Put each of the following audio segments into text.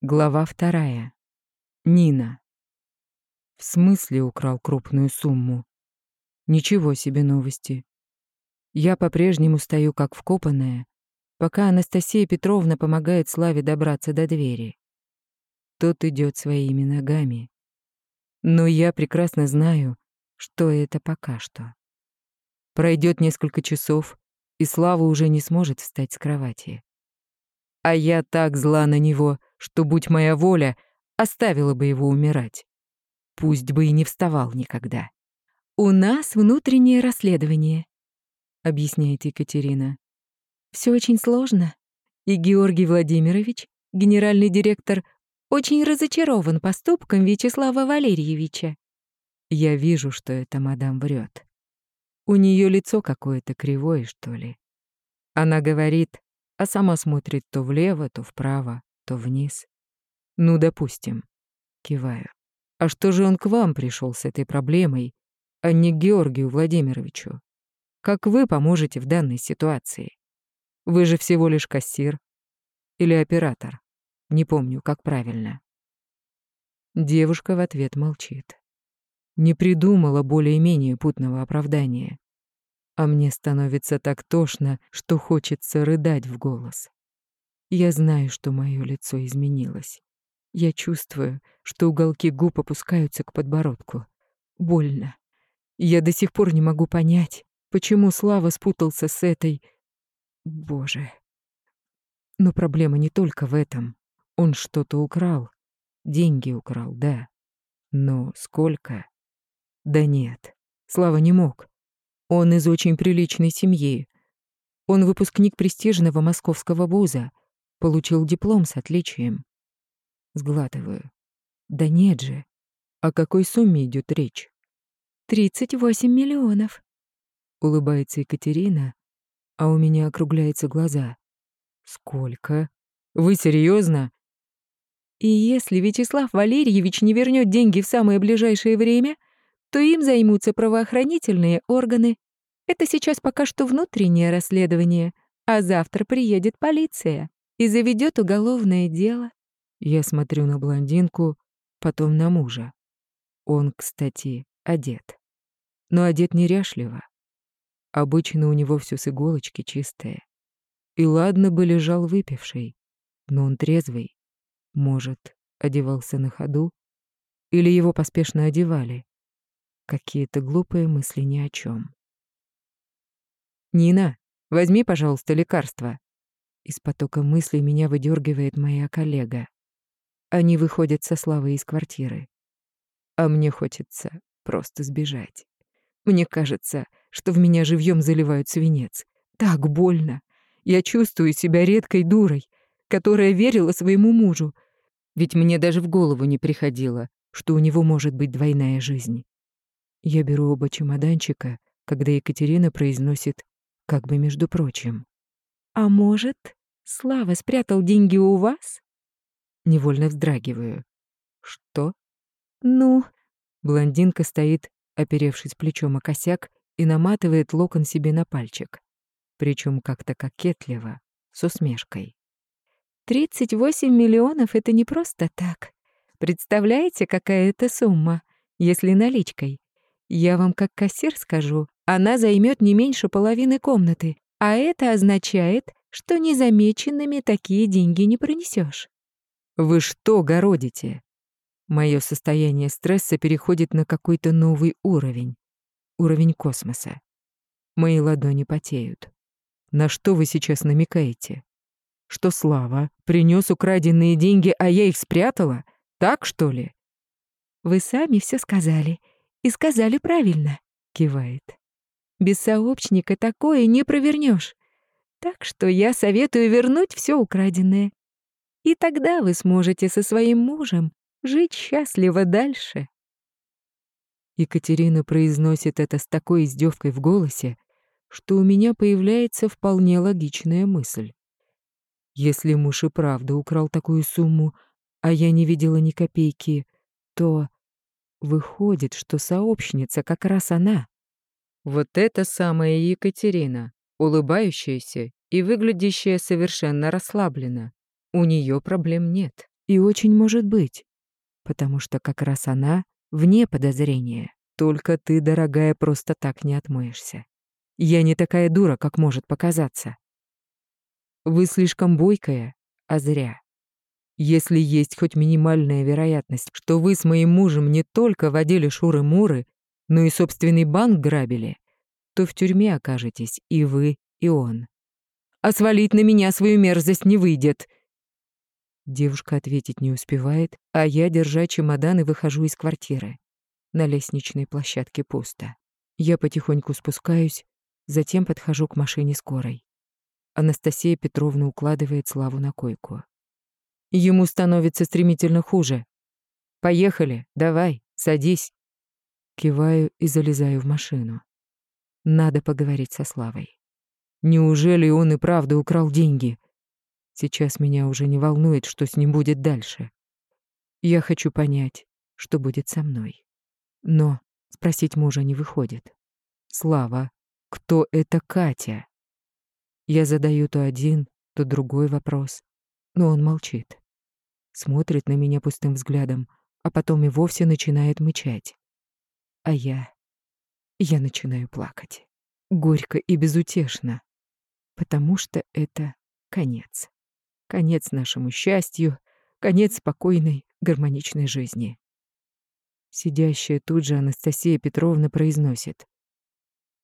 Глава вторая. Нина. В смысле украл крупную сумму? Ничего себе новости. Я по-прежнему стою как вкопанная, пока Анастасия Петровна помогает Славе добраться до двери. Тот идет своими ногами. Но я прекрасно знаю, что это пока что. Пройдет несколько часов, и Слава уже не сможет встать с кровати. А я так зла на него, что, будь моя воля, оставила бы его умирать. Пусть бы и не вставал никогда. «У нас внутреннее расследование», — объясняет Екатерина. Все очень сложно, и Георгий Владимирович, генеральный директор, очень разочарован поступком Вячеслава Валерьевича. Я вижу, что эта мадам врет. У нее лицо какое-то кривое, что ли. Она говорит, а сама смотрит то влево, то вправо, то вниз. Ну, допустим. Киваю. А что же он к вам пришел с этой проблемой, а не к Георгию Владимировичу? Как вы поможете в данной ситуации? Вы же всего лишь кассир или оператор. Не помню, как правильно. Девушка в ответ молчит. Не придумала более-менее путного оправдания а мне становится так тошно, что хочется рыдать в голос. Я знаю, что мое лицо изменилось. Я чувствую, что уголки губ опускаются к подбородку. Больно. Я до сих пор не могу понять, почему Слава спутался с этой... Боже. Но проблема не только в этом. Он что-то украл. Деньги украл, да. Но сколько? Да нет. Слава не мог. Он из очень приличной семьи. Он выпускник престижного московского вуза, получил диплом с отличием. Сглатываю. Да нет же. О какой сумме идет речь? «Тридцать восемь миллионов», — улыбается Екатерина, а у меня округляются глаза. «Сколько? Вы серьезно? «И если Вячеслав Валерьевич не вернет деньги в самое ближайшее время, то им займутся правоохранительные органы. Это сейчас пока что внутреннее расследование, а завтра приедет полиция и заведет уголовное дело. Я смотрю на блондинку, потом на мужа. Он, кстати, одет. Но одет неряшливо. Обычно у него все с иголочки чистое. И ладно бы лежал выпивший, но он трезвый. Может, одевался на ходу? Или его поспешно одевали? Какие-то глупые мысли ни о чем. «Нина, возьми, пожалуйста, лекарство». Из потока мыслей меня выдергивает моя коллега. Они выходят со Славой из квартиры. А мне хочется просто сбежать. Мне кажется, что в меня живьем заливают свинец. Так больно. Я чувствую себя редкой дурой, которая верила своему мужу. Ведь мне даже в голову не приходило, что у него может быть двойная жизнь. Я беру оба чемоданчика, когда Екатерина произносит как бы между прочим. «А может, Слава спрятал деньги у вас?» Невольно вздрагиваю. «Что?» «Ну...» Блондинка стоит, оперевшись плечом о косяк, и наматывает локон себе на пальчик. Причем как-то кокетливо, с усмешкой. «Тридцать восемь миллионов — это не просто так. Представляете, какая это сумма, если наличкой? Я вам как кассир скажу, она займет не меньше половины комнаты, а это означает, что незамеченными такие деньги не пронесешь. Вы что городите? Мое состояние стресса переходит на какой-то новый уровень. Уровень космоса. Мои ладони потеют. На что вы сейчас намекаете? Что Слава принес украденные деньги, а я их спрятала? Так, что ли? Вы сами все сказали. И сказали правильно, кивает. Без сообщника такое не провернешь. Так что я советую вернуть все украденное. И тогда вы сможете со своим мужем жить счастливо дальше. Екатерина произносит это с такой издевкой в голосе, что у меня появляется вполне логичная мысль. Если муж и правда украл такую сумму, а я не видела ни копейки, то Выходит, что сообщница как раз она. Вот это самая Екатерина, улыбающаяся и выглядящая совершенно расслабленно. У нее проблем нет. И очень может быть, потому что как раз она вне подозрения. Только ты, дорогая, просто так не отмоешься. Я не такая дура, как может показаться. Вы слишком бойкая, а зря. Если есть хоть минимальная вероятность, что вы с моим мужем не только водили шуры-муры, но и собственный банк грабили, то в тюрьме окажетесь и вы, и он. А свалить на меня свою мерзость не выйдет. Девушка ответить не успевает, а я, держа чемодан, и выхожу из квартиры. На лестничной площадке пусто. Я потихоньку спускаюсь, затем подхожу к машине скорой. Анастасия Петровна укладывает Славу на койку. Ему становится стремительно хуже. Поехали, давай, садись. Киваю и залезаю в машину. Надо поговорить со Славой. Неужели он и правда украл деньги? Сейчас меня уже не волнует, что с ним будет дальше. Я хочу понять, что будет со мной. Но спросить мужа не выходит. Слава, кто это Катя? Я задаю то один, то другой вопрос, но он молчит. Смотрит на меня пустым взглядом, а потом и вовсе начинает мычать. А я... Я начинаю плакать. Горько и безутешно. Потому что это конец. Конец нашему счастью, конец спокойной, гармоничной жизни. Сидящая тут же Анастасия Петровна произносит.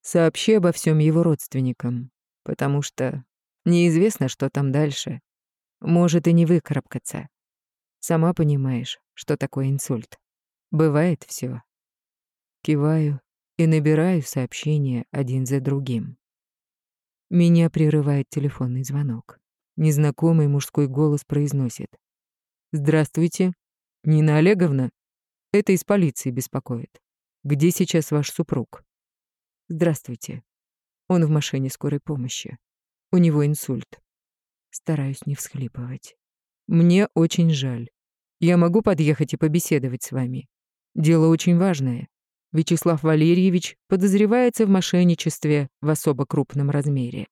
«Сообщи обо всем его родственникам, потому что неизвестно, что там дальше. Может и не выкарабкаться. Сама понимаешь, что такое инсульт. Бывает все. Киваю и набираю сообщения один за другим. Меня прерывает телефонный звонок. Незнакомый мужской голос произносит. «Здравствуйте. Нина Олеговна? Это из полиции беспокоит. Где сейчас ваш супруг?» «Здравствуйте. Он в машине скорой помощи. У него инсульт. Стараюсь не всхлипывать. Мне очень жаль. Я могу подъехать и побеседовать с вами. Дело очень важное. Вячеслав Валерьевич подозревается в мошенничестве в особо крупном размере.